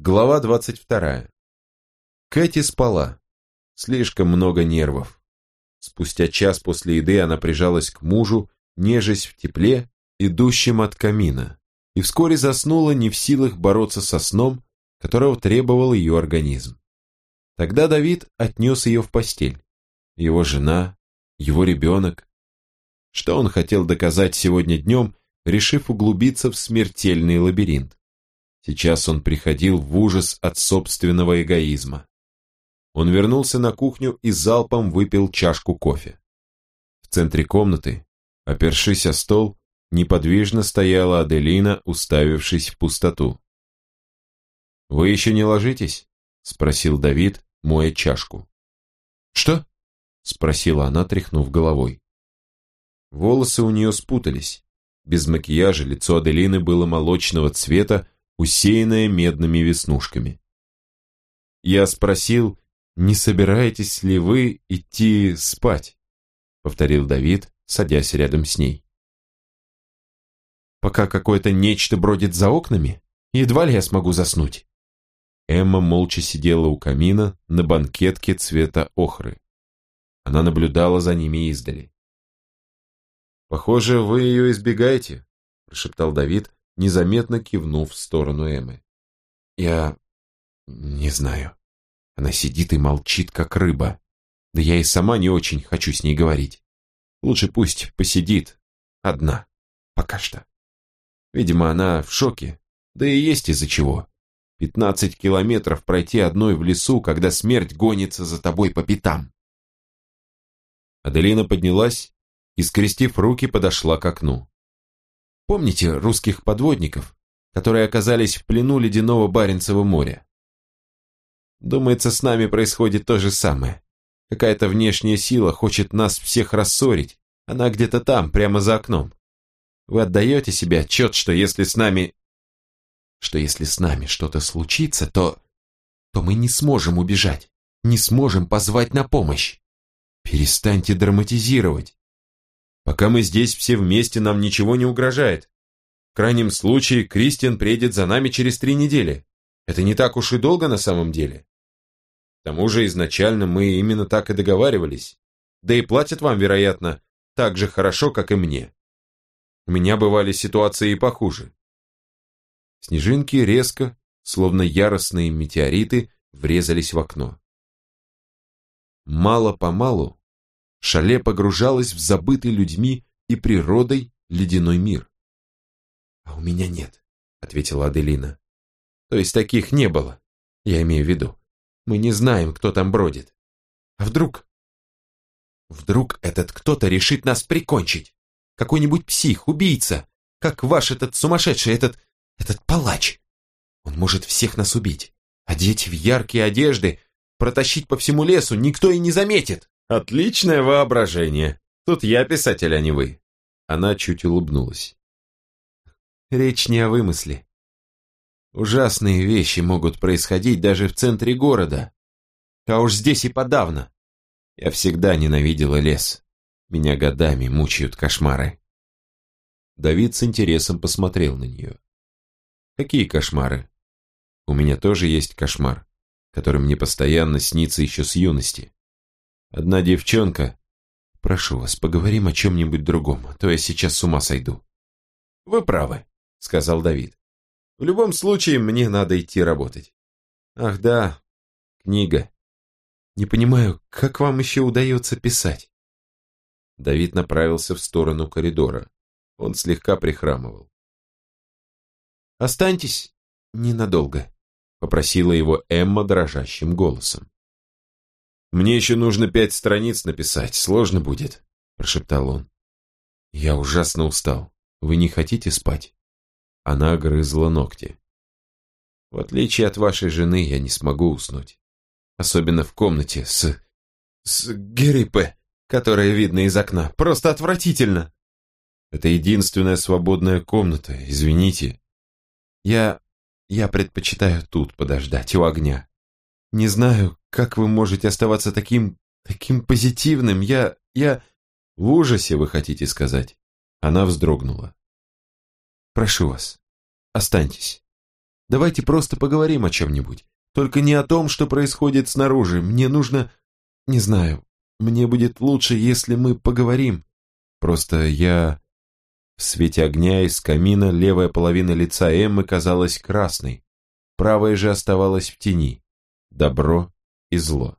Глава двадцать вторая. Кэти спала. Слишком много нервов. Спустя час после еды она прижалась к мужу, нежесть в тепле, идущем от камина, и вскоре заснула не в силах бороться со сном, которого требовал ее организм. Тогда Давид отнес ее в постель. Его жена, его ребенок. Что он хотел доказать сегодня днем, решив углубиться в смертельный лабиринт? Сейчас он приходил в ужас от собственного эгоизма. Он вернулся на кухню и залпом выпил чашку кофе. В центре комнаты, опершись о стол, неподвижно стояла Аделина, уставившись в пустоту. «Вы еще не ложитесь?» — спросил Давид, моя чашку. «Что?» — спросила она, тряхнув головой. Волосы у нее спутались. Без макияжа лицо Аделины было молочного цвета, усеянное медными веснушками. Я спросил, не собираетесь ли вы идти спать? Повторил Давид, садясь рядом с ней. Пока какое-то нечто бродит за окнами, едва ли я смогу заснуть. Эмма молча сидела у камина на банкетке цвета охры. Она наблюдала за ними издали. «Похоже, вы ее избегаете», – прошептал Давид, незаметно кивнув в сторону Эммы. «Я... не знаю. Она сидит и молчит, как рыба. Да я и сама не очень хочу с ней говорить. Лучше пусть посидит. Одна. Пока что. Видимо, она в шоке. Да и есть из-за чего. Пятнадцать километров пройти одной в лесу, когда смерть гонится за тобой по пятам. Аделина поднялась и, скрестив руки, подошла к окну. Помните русских подводников, которые оказались в плену ледяного Баренцева моря? Думается, с нами происходит то же самое. Какая-то внешняя сила хочет нас всех рассорить. Она где-то там, прямо за окном. Вы отдаете себе отчет, что если с нами что если с нами что-то случится, то... то мы не сможем убежать, не сможем позвать на помощь. Перестаньте драматизировать. Пока мы здесь все вместе, нам ничего не угрожает. В крайнем случае, Кристиан приедет за нами через три недели. Это не так уж и долго на самом деле. К тому же изначально мы именно так и договаривались. Да и платят вам, вероятно, так же хорошо, как и мне. У меня бывали ситуации и похуже. Снежинки резко, словно яростные метеориты, врезались в окно. Мало-помалу шале погружалось в забытый людьми и природой ледяной мир. «А у меня нет», — ответила Аделина. «То есть таких не было, я имею в виду. Мы не знаем, кто там бродит. А вдруг...» «Вдруг этот кто-то решит нас прикончить? Какой-нибудь псих, убийца, как ваш этот сумасшедший, этот этот палач. Он может всех нас убить, одеть в яркие одежды, протащить по всему лесу, никто и не заметит. Отличное воображение. Тут я писатель, а не вы. Она чуть улыбнулась. Речь не о вымысле. Ужасные вещи могут происходить даже в центре города. А уж здесь и подавно. Я всегда ненавидела лес. Меня годами мучают кошмары. Давид с интересом посмотрел на нее. Какие кошмары? У меня тоже есть кошмар, который мне постоянно снится еще с юности. Одна девчонка... Прошу вас, поговорим о чем-нибудь другом, а то я сейчас с ума сойду. Вы правы, сказал Давид. В любом случае, мне надо идти работать. Ах да, книга. Не понимаю, как вам еще удается писать? Давид направился в сторону коридора. Он слегка прихрамывал. «Останьтесь ненадолго», — попросила его Эмма дрожащим голосом. «Мне еще нужно пять страниц написать, сложно будет», — прошептал он. «Я ужасно устал. Вы не хотите спать?» Она грызла ногти. «В отличие от вашей жены, я не смогу уснуть. Особенно в комнате с... с Герипе, которая видна из окна. Просто отвратительно!» «Это единственная свободная комната, извините», я... я предпочитаю тут подождать, у огня. Не знаю, как вы можете оставаться таким... таким позитивным. Я... я... В ужасе, вы хотите сказать?» Она вздрогнула. «Прошу вас, останьтесь. Давайте просто поговорим о чем-нибудь. Только не о том, что происходит снаружи. Мне нужно... Не знаю. Мне будет лучше, если мы поговорим. Просто я... В свете огня из камина левая половина лица Эммы казалась красной, правая же оставалась в тени. Добро и зло.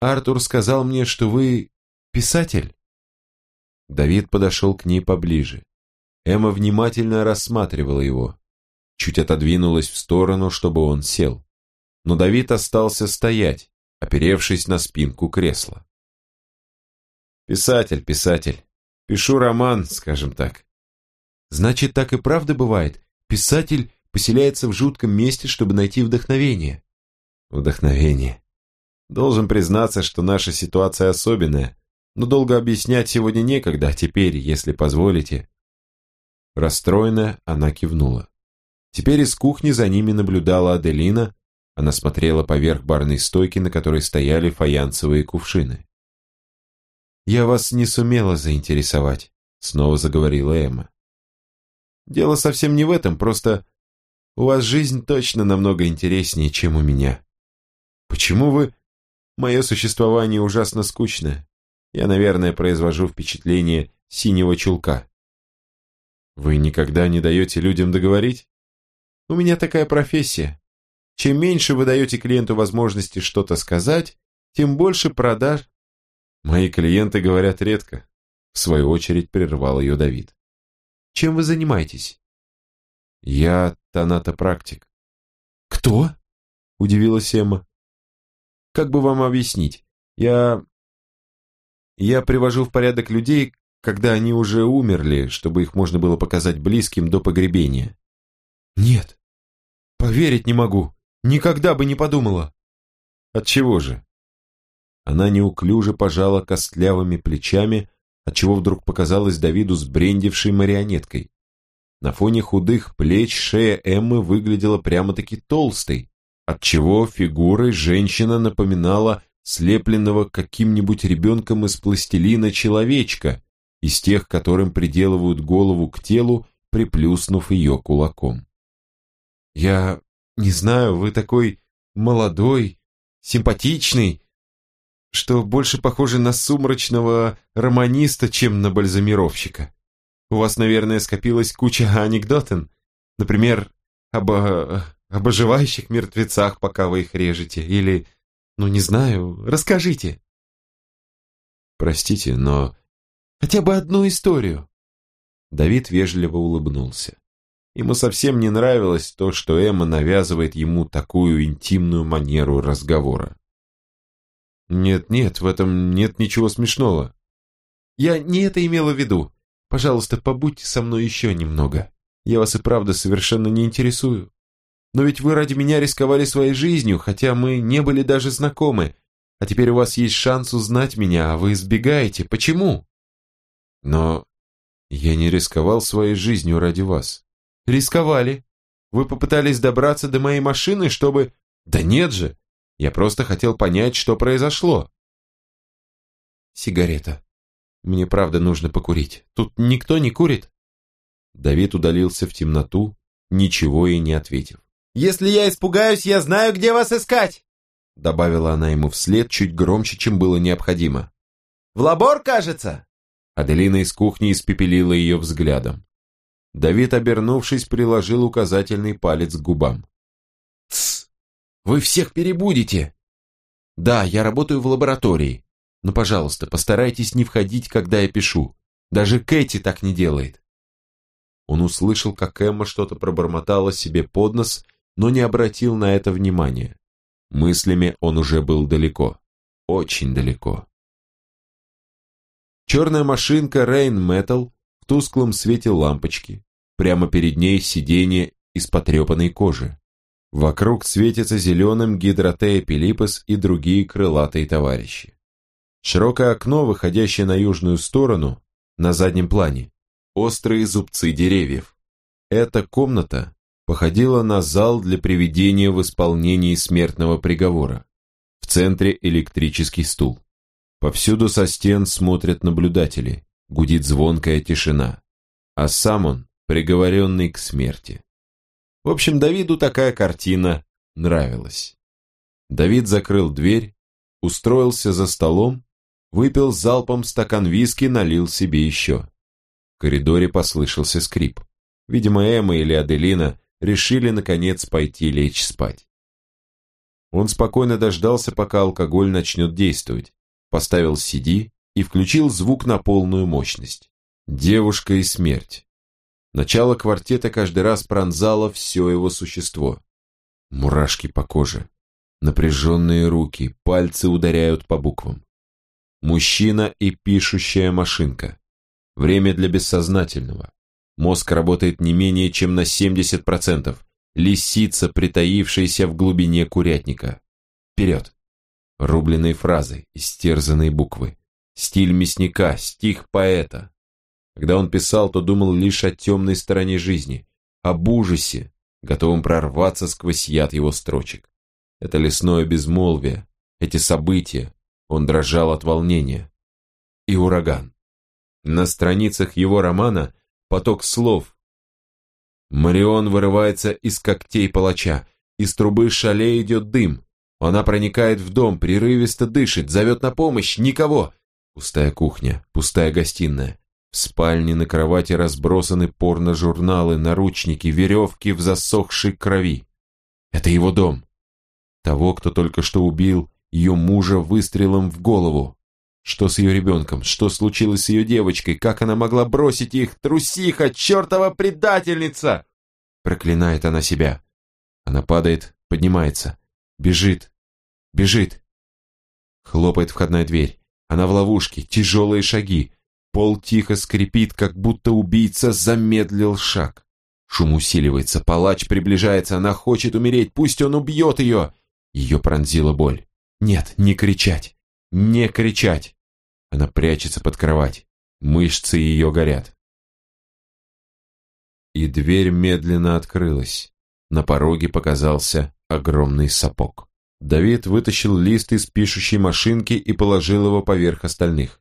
«Артур сказал мне, что вы писатель?» Давид подошел к ней поближе. Эмма внимательно рассматривала его. Чуть отодвинулась в сторону, чтобы он сел. Но Давид остался стоять, оперевшись на спинку кресла. «Писатель, писатель. Пишу роман, скажем так». «Значит, так и правда бывает? Писатель поселяется в жутком месте, чтобы найти вдохновение?» «Вдохновение. Должен признаться, что наша ситуация особенная, но долго объяснять сегодня некогда, а теперь, если позволите». Расстроенная, она кивнула. Теперь из кухни за ними наблюдала Аделина, она смотрела поверх барной стойки, на которой стояли фаянсовые кувшины. «Я вас не сумела заинтересовать», — снова заговорила Эмма. «Дело совсем не в этом, просто у вас жизнь точно намного интереснее, чем у меня. Почему вы... Мое существование ужасно скучное. Я, наверное, произвожу впечатление синего чулка». «Вы никогда не даете людям договорить?» «У меня такая профессия. Чем меньше вы даете клиенту возможности что-то сказать, тем больше продаж. Мои клиенты говорят редко. В свою очередь прервал ее Давид. Чем вы занимаетесь? Я тонатопрактик. Кто? Удивилась Эмма. Как бы вам объяснить? Я... Я привожу в порядок людей, когда они уже умерли, чтобы их можно было показать близким до погребения. Нет, поверить не могу. Никогда бы не подумала. От чего же? Она неуклюже пожала костлявыми плечами, отчего вдруг показалась Давиду сбрендившей марионеткой. На фоне худых плеч шея Эммы выглядела прямо-таки толстой, отчего фигурой женщина напоминала слепленного каким-нибудь ребенком из пластилина человечка, из тех, которым приделывают голову к телу, приплюснув ее кулаком. «Я не знаю, вы такой молодой, симпатичный, что больше похожи на сумрачного романиста, чем на бальзамировщика. У вас, наверное, скопилась куча анекдотен, например, об, об оживающих мертвецах, пока вы их режете, или, ну не знаю, расскажите. Простите, но... Хотя бы одну историю. Давид вежливо улыбнулся. Ему совсем не нравилось то, что Эмма навязывает ему такую интимную манеру разговора. «Нет-нет, в этом нет ничего смешного. Я не это имела в виду. Пожалуйста, побудьте со мной еще немного. Я вас и правда совершенно не интересую. Но ведь вы ради меня рисковали своей жизнью, хотя мы не были даже знакомы. А теперь у вас есть шанс узнать меня, а вы избегаете. Почему?» «Но я не рисковал своей жизнью ради вас. Рисковали. Вы попытались добраться до моей машины, чтобы... Да нет же! Я просто хотел понять, что произошло. Сигарета. Мне правда нужно покурить. Тут никто не курит. Давид удалился в темноту, ничего и не ответив. «Если я испугаюсь, я знаю, где вас искать!» Добавила она ему вслед чуть громче, чем было необходимо. «В лабор, кажется?» Аделина из кухни испепелила ее взглядом. Давид, обернувшись, приложил указательный палец к губам. «Тсс! Вы всех перебудете!» «Да, я работаю в лаборатории, но, пожалуйста, постарайтесь не входить, когда я пишу. Даже Кэти так не делает». Он услышал, как Эмма что-то пробормотала себе под нос, но не обратил на это внимания. Мыслями он уже был далеко, очень далеко. Черная машинка Rain Metal тусклом свете лампочки. Прямо перед ней сиденье из потрепанной кожи. Вокруг светится зеленым гидротея пилипос и другие крылатые товарищи. Широкое окно, выходящее на южную сторону, на заднем плане, острые зубцы деревьев. Эта комната походила на зал для приведения в исполнении смертного приговора. В центре электрический стул. Повсюду со стен смотрят наблюдатели гудит звонкая тишина, а сам он приговоренный к смерти. В общем, Давиду такая картина нравилась. Давид закрыл дверь, устроился за столом, выпил залпом стакан виски, налил себе еще. В коридоре послышался скрип. Видимо, Эмма или Аделина решили, наконец, пойти лечь спать. Он спокойно дождался, пока алкоголь начнет действовать, поставил CD и включил звук на полную мощность. Девушка и смерть. Начало квартета каждый раз пронзало все его существо. Мурашки по коже. Напряженные руки, пальцы ударяют по буквам. Мужчина и пишущая машинка. Время для бессознательного. Мозг работает не менее чем на 70%. Лисица, притаившаяся в глубине курятника. Вперед. Рубленные фразы, истерзанные буквы. Стиль мясника, стих поэта. Когда он писал, то думал лишь о темной стороне жизни, об ужасе, готовом прорваться сквозь яд его строчек. Это лесное безмолвие, эти события, он дрожал от волнения. И ураган. На страницах его романа поток слов. Марион вырывается из когтей палача, из трубы шале идет дым. Она проникает в дом, прерывисто дышит, зовет на помощь, никого. Пустая кухня, пустая гостиная. В спальне на кровати разбросаны порно-журналы, наручники, веревки в засохшей крови. Это его дом. Того, кто только что убил ее мужа выстрелом в голову. Что с ее ребенком? Что случилось с ее девочкой? Как она могла бросить их? Трусиха, чертова предательница! Проклинает она себя. Она падает, поднимается, бежит, бежит. Хлопает входная дверь. Она в ловушке, тяжелые шаги. Пол тихо скрипит, как будто убийца замедлил шаг. Шум усиливается, палач приближается, она хочет умереть, пусть он убьет ее. Ее пронзила боль. Нет, не кричать, не кричать. Она прячется под кровать, мышцы ее горят. И дверь медленно открылась. На пороге показался огромный сапог. Давид вытащил лист из пишущей машинки и положил его поверх остальных.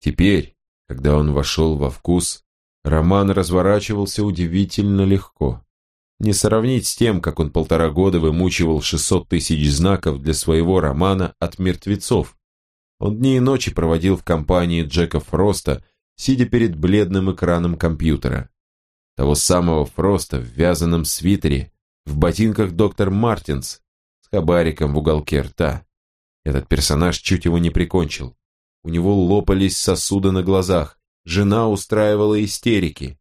Теперь, когда он вошел во вкус, роман разворачивался удивительно легко. Не сравнить с тем, как он полтора года вымучивал 600 тысяч знаков для своего романа «От мертвецов». Он дни и ночи проводил в компании Джека Фроста, сидя перед бледным экраном компьютера. Того самого Фроста в вязаном свитере, в ботинках доктор Мартинс, хабариком в уголке рта. Этот персонаж чуть его не прикончил. У него лопались сосуды на глазах, жена устраивала истерики.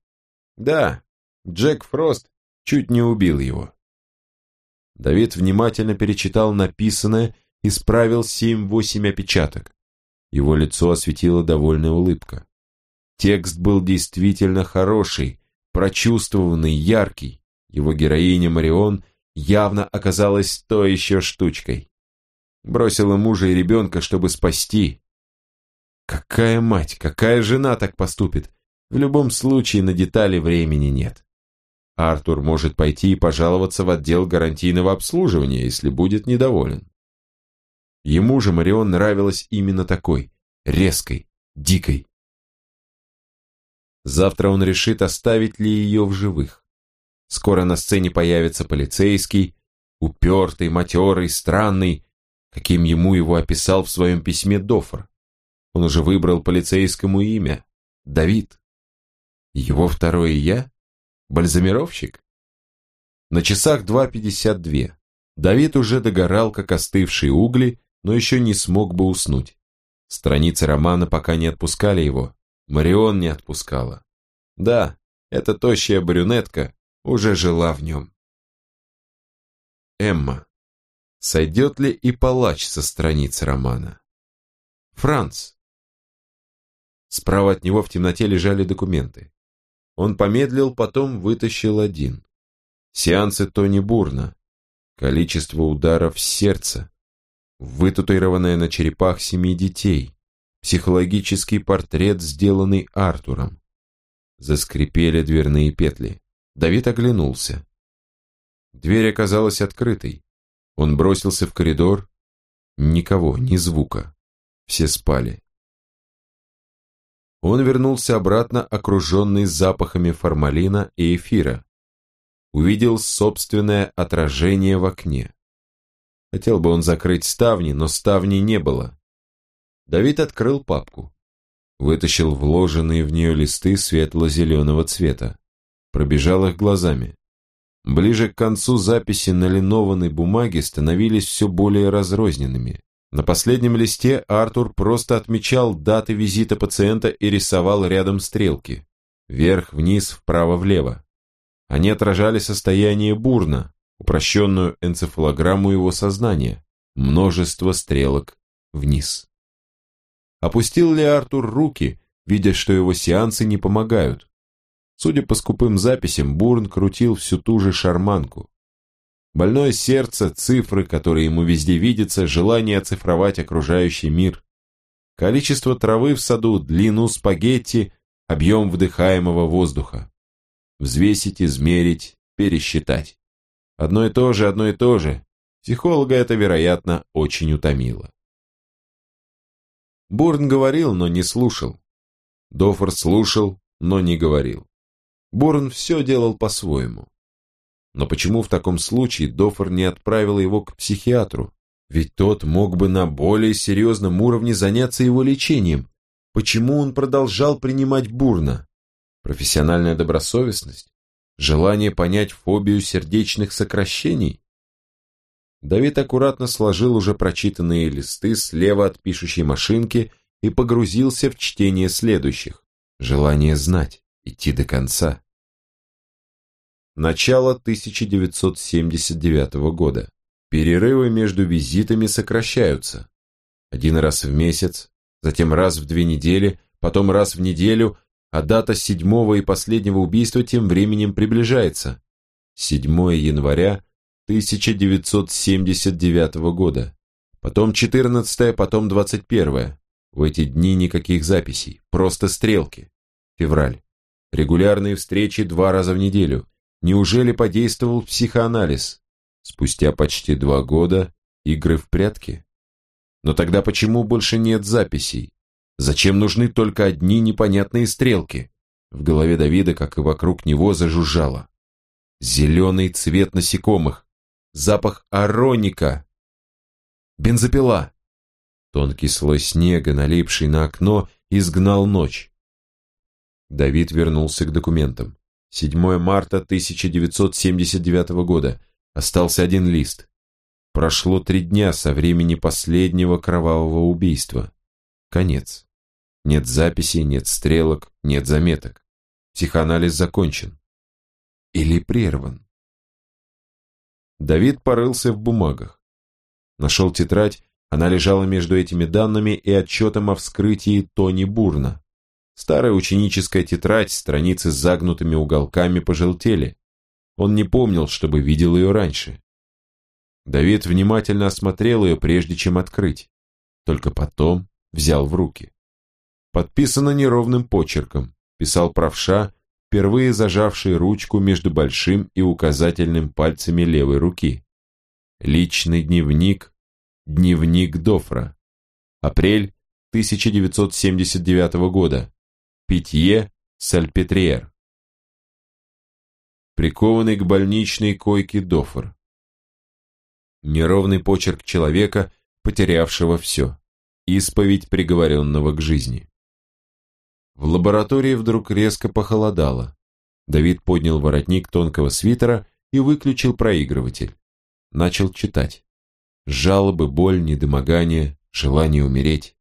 Да, Джек Фрост чуть не убил его. Давид внимательно перечитал написанное и справил семь-восемь опечаток. Его лицо осветила довольная улыбка. Текст был действительно хороший, прочувствованный, яркий. Его героиня Марион явно оказалась то еще штучкой. Бросила мужа и ребенка, чтобы спасти. Какая мать, какая жена так поступит? В любом случае на детали времени нет. Артур может пойти и пожаловаться в отдел гарантийного обслуживания, если будет недоволен. Ему же Марион нравилась именно такой, резкой, дикой. Завтра он решит, оставить ли ее в живых. Скоро на сцене появится полицейский, упертый, матерый, странный, каким ему его описал в своем письме Дофр. Он уже выбрал полицейскому имя – Давид. Его второе «я» – бальзамировщик. На часах 2.52. Давид уже догорал, как остывшие угли, но еще не смог бы уснуть. Страницы романа пока не отпускали его. Марион не отпускала. Да, эта тощая брюнетка уже жила в нем. Эмма. Сойдет ли и палач со страниц романа? Франц. Справа от него в темноте лежали документы. Он помедлил, потом вытащил один. Сеансы Тони Бурна. Количество ударов сердца. Вытатуированное на черепах семи детей. Психологический портрет, сделанный Артуром. Заскрипели дверные петли. Давид оглянулся. Дверь оказалась открытой. Он бросился в коридор. Никого, ни звука. Все спали. Он вернулся обратно, окруженный запахами формалина и эфира. увидел собственное отражение в окне. Хотел бы он закрыть ставни, но ставней не было. Давид открыл папку. Вытащил вложенные в нее листы светло-зеленого цвета. Пробежал их глазами. Ближе к концу записи на линованной бумаге становились все более разрозненными. На последнем листе Артур просто отмечал даты визита пациента и рисовал рядом стрелки. Вверх, вниз, вправо, влево. Они отражали состояние бурна, упрощенную энцефалограмму его сознания, множество стрелок вниз. Опустил ли Артур руки, видя, что его сеансы не помогают? Судя по скупым записям, Бурн крутил всю ту же шарманку. Больное сердце, цифры, которые ему везде видятся, желание оцифровать окружающий мир. Количество травы в саду, длину спагетти, объем вдыхаемого воздуха. Взвесить, измерить, пересчитать. Одно и то же, одно и то же. Психолога это, вероятно, очень утомило. Бурн говорил, но не слушал. Дофор слушал, но не говорил. Бурн все делал по-своему. Но почему в таком случае Дофор не отправил его к психиатру? Ведь тот мог бы на более серьезном уровне заняться его лечением. Почему он продолжал принимать Бурна? Профессиональная добросовестность? Желание понять фобию сердечных сокращений? Давид аккуратно сложил уже прочитанные листы слева от пишущей машинки и погрузился в чтение следующих. Желание знать, идти до конца. Начало 1979 года. Перерывы между визитами сокращаются. Один раз в месяц, затем раз в две недели, потом раз в неделю, а дата седьмого и последнего убийства тем временем приближается. 7 января 1979 года. Потом 14 потом 21 В эти дни никаких записей, просто стрелки. Февраль. Регулярные встречи два раза в неделю. Неужели подействовал психоанализ? Спустя почти два года игры в прятки? Но тогда почему больше нет записей? Зачем нужны только одни непонятные стрелки? В голове Давида, как и вокруг него, зажужжало. Зеленый цвет насекомых, запах ароника. Бензопила. Тонкий слой снега, налипший на окно, изгнал ночь. Давид вернулся к документам. 7 марта 1979 года. Остался один лист. Прошло три дня со времени последнего кровавого убийства. Конец. Нет записей, нет стрелок, нет заметок. Психоанализ закончен. Или прерван. Давид порылся в бумагах. Нашел тетрадь, она лежала между этими данными и отчетом о вскрытии Тони Бурна. Старая ученическая тетрадь, страницы с загнутыми уголками пожелтели. Он не помнил, чтобы видел ее раньше. Давид внимательно осмотрел ее, прежде чем открыть. Только потом взял в руки. Подписано неровным почерком, писал правша, впервые зажавший ручку между большим и указательным пальцами левой руки. Личный дневник, дневник Дофра. Апрель 1979 года. Питье, Сальпетриер. Прикованный к больничной койке Дофр. Неровный почерк человека, потерявшего все. Исповедь приговоренного к жизни. В лаборатории вдруг резко похолодало. Давид поднял воротник тонкого свитера и выключил проигрыватель. Начал читать. Жалобы, боль, недомогание, желание умереть.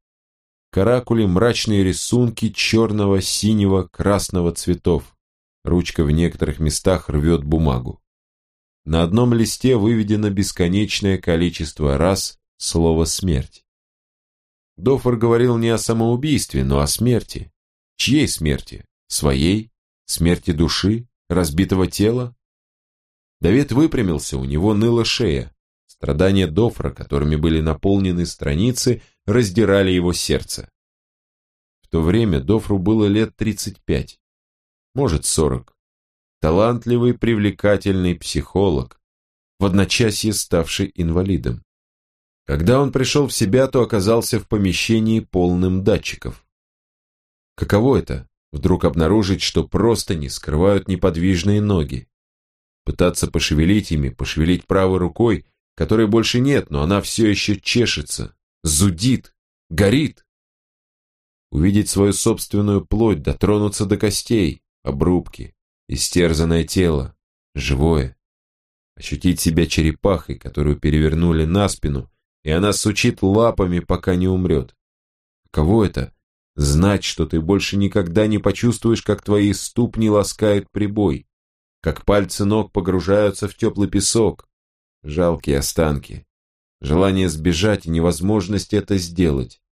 Каракули, мрачные рисунки черного, синего, красного цветов. Ручка в некоторых местах рвет бумагу. На одном листе выведено бесконечное количество раз слово «смерть». Дофор говорил не о самоубийстве, но о смерти. Чьей смерти? Своей? Смерти души? Разбитого тела? Давид выпрямился, у него ныла шея. Страдания Дофра, которыми были наполнены страницы, раздирали его сердце. В то время Дофру было лет 35, может 40. Талантливый, привлекательный психолог, в одночасье ставший инвалидом. Когда он пришел в себя, то оказался в помещении полным датчиков. Каково это? Вдруг обнаружить, что просто не скрывают неподвижные ноги. Пытаться пошевелить ими, пошевелить правой рукой, которой больше нет, но она все еще чешется, зудит, горит. Увидеть свою собственную плоть, дотронуться до костей, обрубки, истерзанное тело, живое. Ощутить себя черепахой, которую перевернули на спину, и она сучит лапами, пока не умрет. Кого это? Знать, что ты больше никогда не почувствуешь, как твои ступни ласкают прибой, как пальцы ног погружаются в теплый песок. Жалкие останки. Желание сбежать и невозможность это сделать.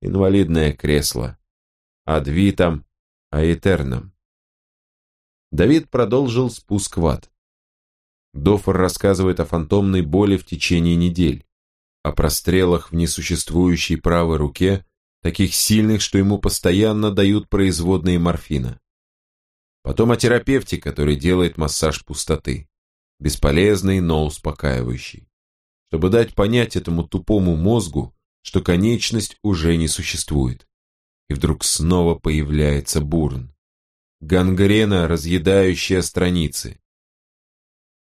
Инвалидное кресло. Ад витам, аэтерном. Давид продолжил спуск в ад. Дофор рассказывает о фантомной боли в течение недель, о прострелах в несуществующей правой руке, таких сильных, что ему постоянно дают производные морфина. Потом о терапевте, который делает массаж пустоты. Бесполезный, но успокаивающий. Чтобы дать понять этому тупому мозгу, что конечность уже не существует. И вдруг снова появляется бурн. Гангрена, разъедающая страницы.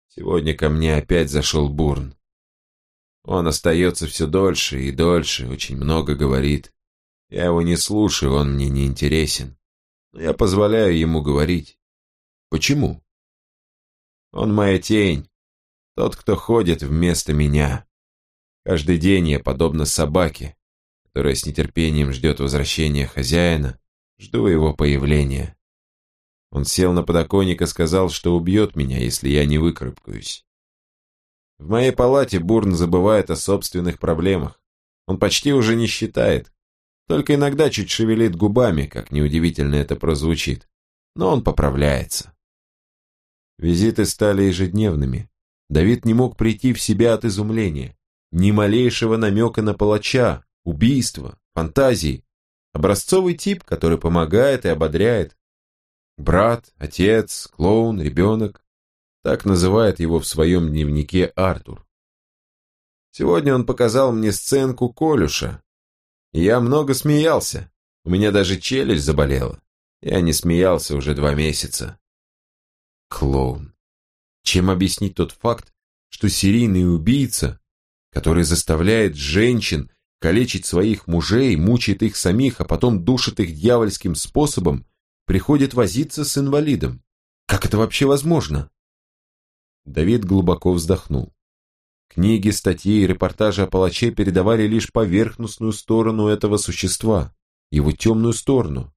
Сегодня ко мне опять зашел бурн. Он остается все дольше и дольше, очень много говорит. Я его не слушаю, он мне не интересен. Но я позволяю ему говорить. Почему? Он моя тень, тот, кто ходит вместо меня. Каждый день я, подобно собаке, которая с нетерпением ждет возвращения хозяина, жду его появления. Он сел на подоконник и сказал, что убьет меня, если я не выкарабкаюсь. В моей палате Бурн забывает о собственных проблемах. Он почти уже не считает, только иногда чуть шевелит губами, как неудивительно это прозвучит. Но он поправляется. Визиты стали ежедневными. Давид не мог прийти в себя от изумления. Ни малейшего намека на палача, убийства, фантазии. Образцовый тип, который помогает и ободряет. Брат, отец, клоун, ребенок. Так называет его в своем дневнике Артур. Сегодня он показал мне сценку Колюша, я много смеялся. У меня даже челюсть заболела. Я не смеялся уже два месяца. Клоун. Чем объяснить тот факт, что серийный убийца, который заставляет женщин калечить своих мужей, мучает их самих, а потом душит их дьявольским способом, приходит возиться с инвалидом? Как это вообще возможно? Давид глубоко вздохнул. Книги, статьи и репортажи о палаче передавали лишь поверхностную сторону этого существа, его темную сторону.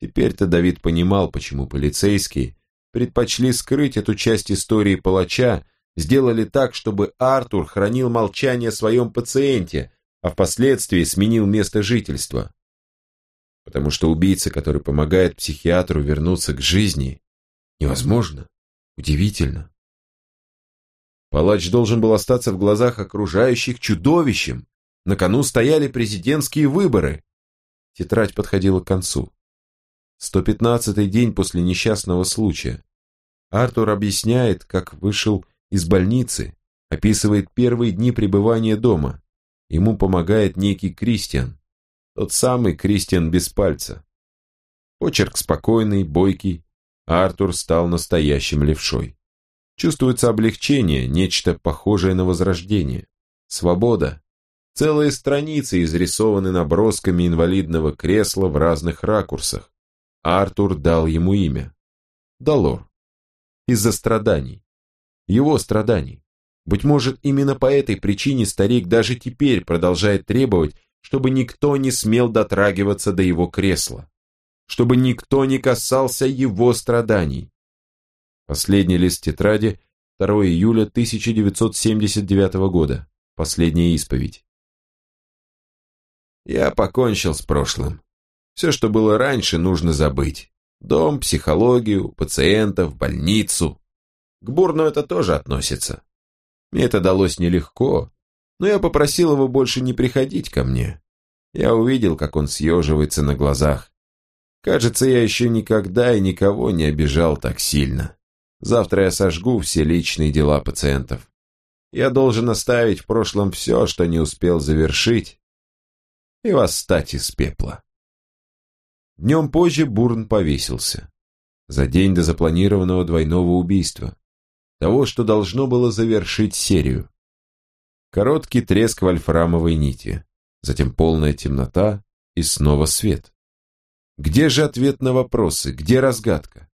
Теперь-то Давид понимал, почему полицейские предпочли скрыть эту часть истории палача, сделали так, чтобы Артур хранил молчание о своем пациенте, а впоследствии сменил место жительства. Потому что убийца, который помогает психиатру вернуться к жизни, невозможно, удивительно. Палач должен был остаться в глазах окружающих чудовищем. На кону стояли президентские выборы. Тетрадь подходила к концу. 115-й день после несчастного случая. Артур объясняет, как вышел из больницы, описывает первые дни пребывания дома. Ему помогает некий Кристиан, тот самый Кристиан без пальца. Почерк спокойный, бойкий, Артур стал настоящим левшой. Чувствуется облегчение, нечто похожее на возрождение. Свобода. Целые страницы изрисованы набросками инвалидного кресла в разных ракурсах. Артур дал ему имя. Далор. Из-за страданий. Его страданий. Быть может, именно по этой причине старик даже теперь продолжает требовать, чтобы никто не смел дотрагиваться до его кресла, чтобы никто не касался его страданий. Последний лист тетради, 2 июля 1979 года. Последняя исповедь. Я покончил с прошлым. Все, что было раньше, нужно забыть. Дом, психологию, пациентов, больницу. К Бурну это тоже относится. Мне это далось нелегко, но я попросил его больше не приходить ко мне. Я увидел, как он съеживается на глазах. Кажется, я еще никогда и никого не обижал так сильно. Завтра я сожгу все личные дела пациентов. Я должен оставить в прошлом все, что не успел завершить, и восстать из пепла. Днем позже Бурн повесился. За день до запланированного двойного убийства. того, что должно было завершить серию. Короткий треск вольфрамовой нити, затем полная темнота и снова свет. Где же ответ на вопросы, где разгадка?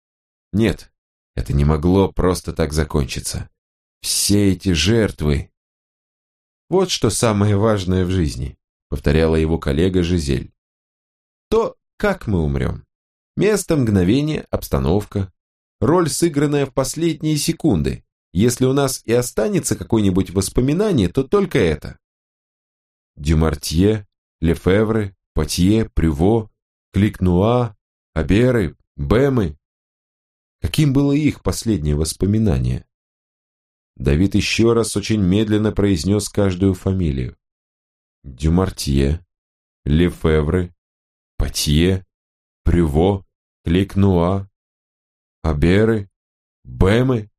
Нет, это не могло просто так закончиться. Все эти жертвы... Вот что самое важное в жизни, повторяла его коллега Жизель. То, как мы умрем. Место, мгновение, обстановка. Роль, сыгранная в последние секунды. Если у нас и останется какое-нибудь воспоминание, то только это. Дюмартье, Лефевры, Патье, Прюво, Кликнуа, Аберы, Бэмы. Каким было их последнее воспоминание? Давид еще раз очень медленно произнес каждую фамилию. Дюмартье, Лефевры, Патье, Прюво, Кликнуа, Аберы, Бэмы.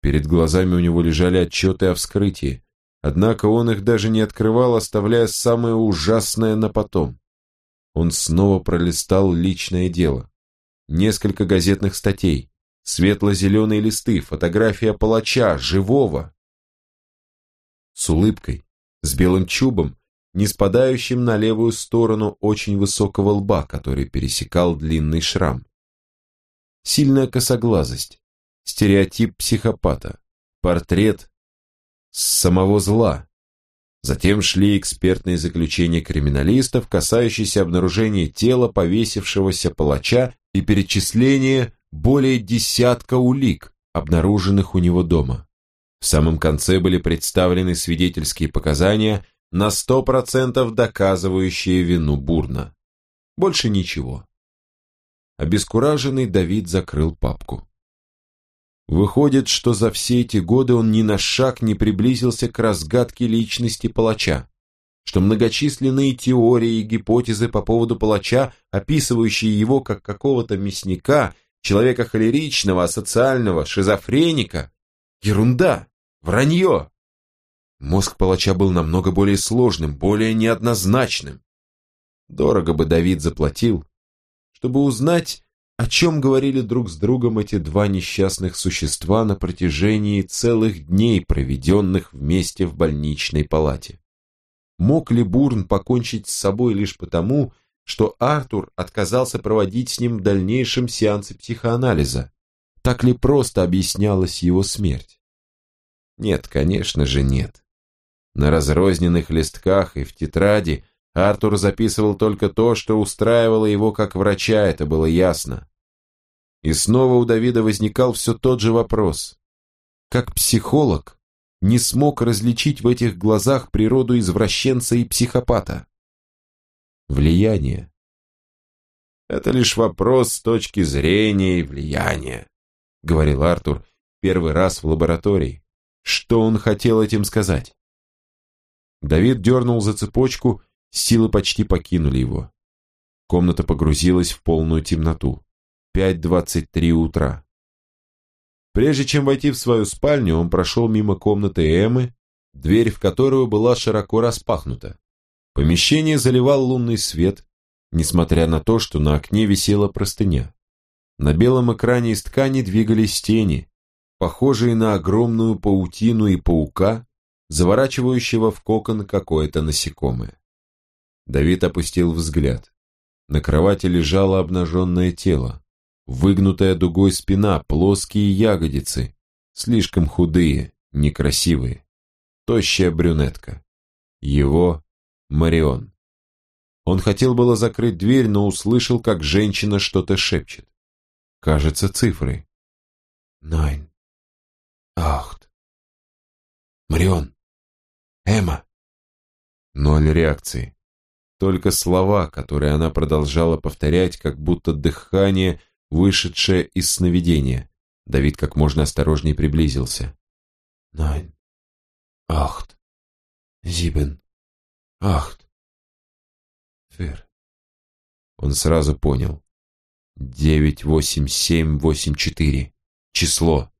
Перед глазами у него лежали отчеты о вскрытии, однако он их даже не открывал, оставляя самое ужасное на потом. Он снова пролистал личное дело. Несколько газетных статей, светло-зеленые листы, фотография палача, живого. С улыбкой, с белым чубом, не спадающим на левую сторону очень высокого лба, который пересекал длинный шрам. Сильная косоглазость, стереотип психопата, портрет самого зла, Затем шли экспертные заключения криминалистов, касающиеся обнаружения тела повесившегося палача и перечисления более десятка улик, обнаруженных у него дома. В самом конце были представлены свидетельские показания, на сто процентов доказывающие вину Бурна. Больше ничего. Обескураженный Давид закрыл папку. Выходит, что за все эти годы он ни на шаг не приблизился к разгадке личности палача, что многочисленные теории и гипотезы по поводу палача, описывающие его как какого-то мясника, человека холеричного, асоциального, шизофреника, ерунда, вранье. Мозг палача был намного более сложным, более неоднозначным. Дорого бы Давид заплатил, чтобы узнать, о чем говорили друг с другом эти два несчастных существа на протяжении целых дней, проведенных вместе в больничной палате? Мог ли Бурн покончить с собой лишь потому, что Артур отказался проводить с ним в дальнейшем сеансы психоанализа? Так ли просто объяснялась его смерть? Нет, конечно же нет. На разрозненных листках и в тетради Артур записывал только то, что устраивало его как врача, это было ясно. И снова у Давида возникал все тот же вопрос. Как психолог не смог различить в этих глазах природу извращенца и психопата? Влияние. Это лишь вопрос с точки зрения и влияния, говорил Артур первый раз в лаборатории. Что он хотел этим сказать? Давид дернул за цепочку, силы почти покинули его. Комната погрузилась в полную темноту. 5.23 утра. Прежде чем войти в свою спальню, он прошел мимо комнаты Эммы, дверь в которую была широко распахнута. Помещение заливал лунный свет, несмотря на то, что на окне висела простыня. На белом экране из ткани двигались тени, похожие на огромную паутину и паука, заворачивающего в кокон какое-то насекомое. Давид опустил взгляд. На кровати лежало обнаженное тело. Выгнутая дугой спина, плоские ягодицы, слишком худые, некрасивые. Тощая брюнетка. Его Марион. Он хотел было закрыть дверь, но услышал, как женщина что-то шепчет. Кажется, цифры. Найн. Ахт. Марион. Эмма. Ноль реакции. Только слова, которые она продолжала повторять, как будто дыхание вышедшее из сновидения. Давид как можно осторожнее приблизился. «Найн, ахт, зибен, ахт, фер». Он сразу понял. Девять, восемь, семь, восемь, четыре. Число.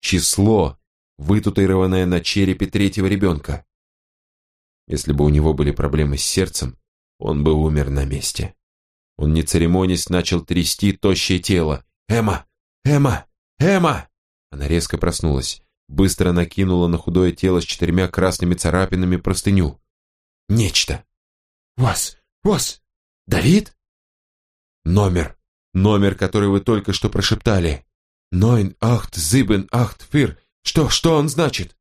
Число, вытатуированное на черепе третьего ребенка. Если бы у него были проблемы с сердцем, он бы умер на месте. Он, не церемонясь, начал трясти тощее тело. «Эмма! Эмма! Эмма!» Она резко проснулась, быстро накинула на худое тело с четырьмя красными царапинами простыню. Нечто. «Вас! Вас! Давид?» «Номер! Номер, который вы только что прошептали! Нойн, ахт, зибен, ахт, фир! Что, что он значит?»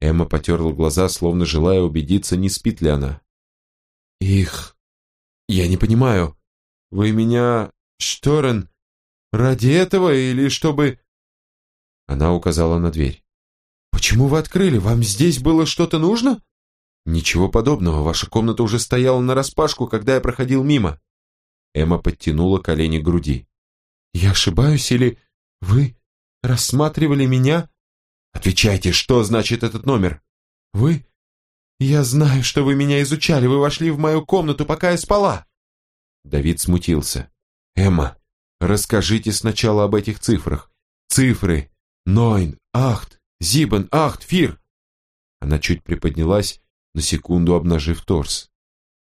Эмма потерла глаза, словно желая убедиться, не спит ли она. «Их... Я не понимаю. Вы меня, Шторен, ради этого или чтобы...» Она указала на дверь. «Почему вы открыли? Вам здесь было что-то нужно?» «Ничего подобного. Ваша комната уже стояла нараспашку, когда я проходил мимо». Эмма подтянула колени к груди. «Я ошибаюсь или вы рассматривали меня Отвечайте, что значит этот номер? Вы? Я знаю, что вы меня изучали. Вы вошли в мою комнату, пока я спала. Давид смутился. Эмма, расскажите сначала об этих цифрах. Цифры. Нойн, ахт, зибен, ахт, фир. Она чуть приподнялась, на секунду обнажив торс.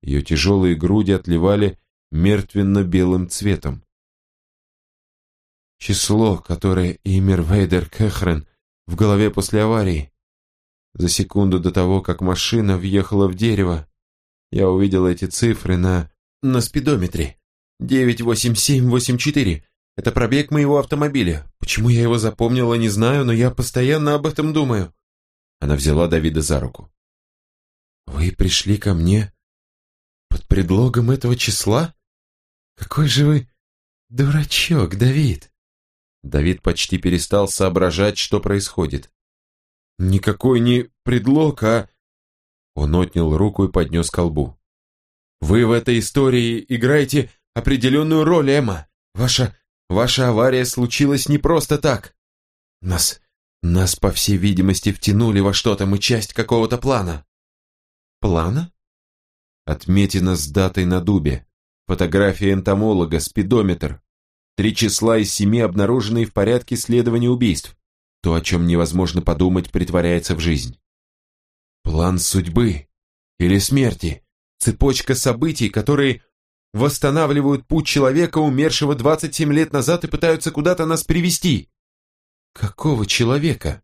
Ее тяжелые груди отливали мертвенно-белым цветом. Число, которое Имер Вейдер Кехрен в голове после аварии. За секунду до того, как машина въехала в дерево, я увидел эти цифры на... на спидометре. 98784. Это пробег моего автомобиля. Почему я его запомнила, не знаю, но я постоянно об этом думаю. Она взяла Давида за руку. Вы пришли ко мне под предлогом этого числа? Какой же вы дурачок, Давид. Давид почти перестал соображать, что происходит. «Никакой не предлог, а...» Он отнял руку и поднес к колбу. «Вы в этой истории играете определенную роль, Эмма. Ваша... ваша авария случилась не просто так. Нас... нас, по всей видимости, втянули во что-то, мы часть какого-то плана». «Плана?» Отметина с датой на дубе. Фотография энтомолога, спидометр. Три числа из семи обнаруженные в порядке следования убийств. То, о чем невозможно подумать, притворяется в жизнь. План судьбы или смерти. Цепочка событий, которые восстанавливают путь человека, умершего 27 лет назад, и пытаются куда-то нас привести. Какого человека?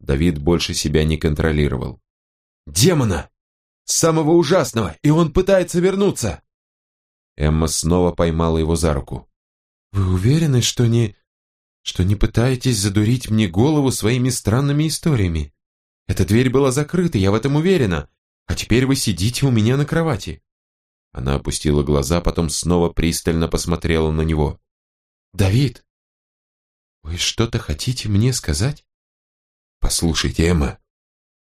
Давид больше себя не контролировал. Демона! Самого ужасного, и он пытается вернуться. Эмма снова поймала его за руку. «Вы уверены, что не... что не пытаетесь задурить мне голову своими странными историями? Эта дверь была закрыта, я в этом уверена, а теперь вы сидите у меня на кровати». Она опустила глаза, потом снова пристально посмотрела на него. «Давид, вы что-то хотите мне сказать?» «Послушайте, Эмма,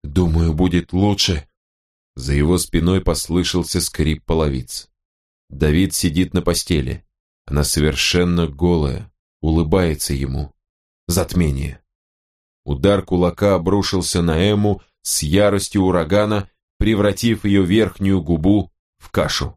думаю, будет лучше». За его спиной послышался скрип половиц. Давид сидит на постели. Она совершенно голая, улыбается ему. Затмение. Удар кулака обрушился на Эму с яростью урагана, превратив ее верхнюю губу в кашу.